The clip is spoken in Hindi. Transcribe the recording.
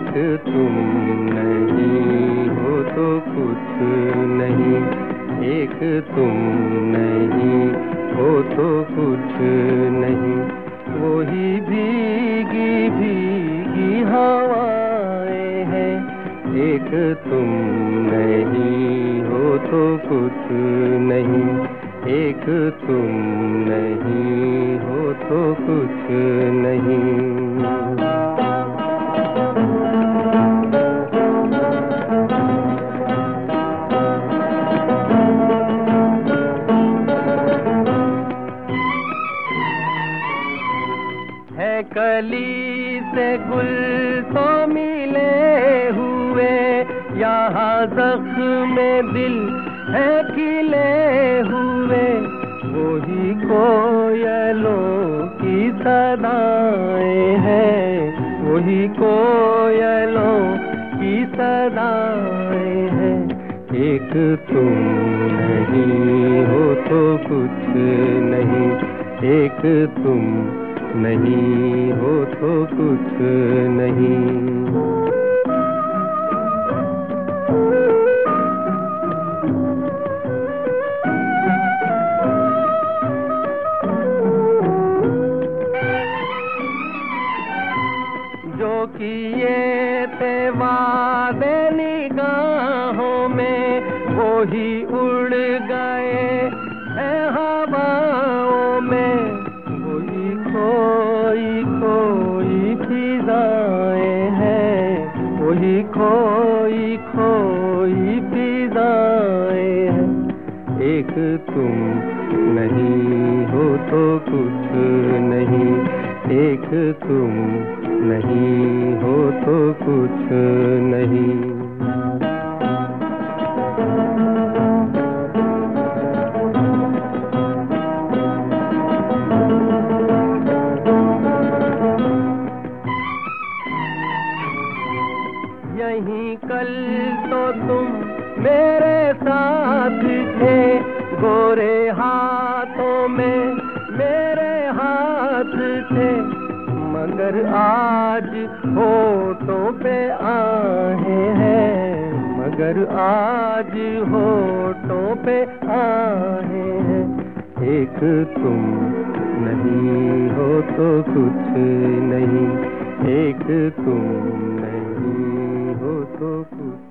एक तुम नहीं हो तो कुछ नहीं। एक तुम नहीं हो तो कुछ नहीं। वही भीगी भीगी हवाएँ हैं। एक तुम नहीं हो तो कुछ नहीं। एक तुम नहीं हो तो कुछ नहीं। है कली से गुल तो मिले हुए। यहाँ जख्म दिल है खिले हुए। वही कोयलों की सदाएँ हैं। वही कोयलों की सदाएँ हैं। एक तुम नहीं हो तो कुछ नहीं। एक तुम नहीं हो तो कुछ नहीं। किए थे वादे निगाहों में वो खोई खोई फिजाएँ। हैं एक तुम नहीं हो तो कुछ नहीं। एक तुम नहीं हो तो कुछ नहीं। यहीं कल तो तुम मेरे साथ थे। गोरे हाथों में मेरे हाथ थे। मगर आज होठों पे आहे हैं। मगर आज होठों पे आहे हैं। एक तुम नहीं हो तो कुछ नहीं। एक तुम नहीं हो तो कुछ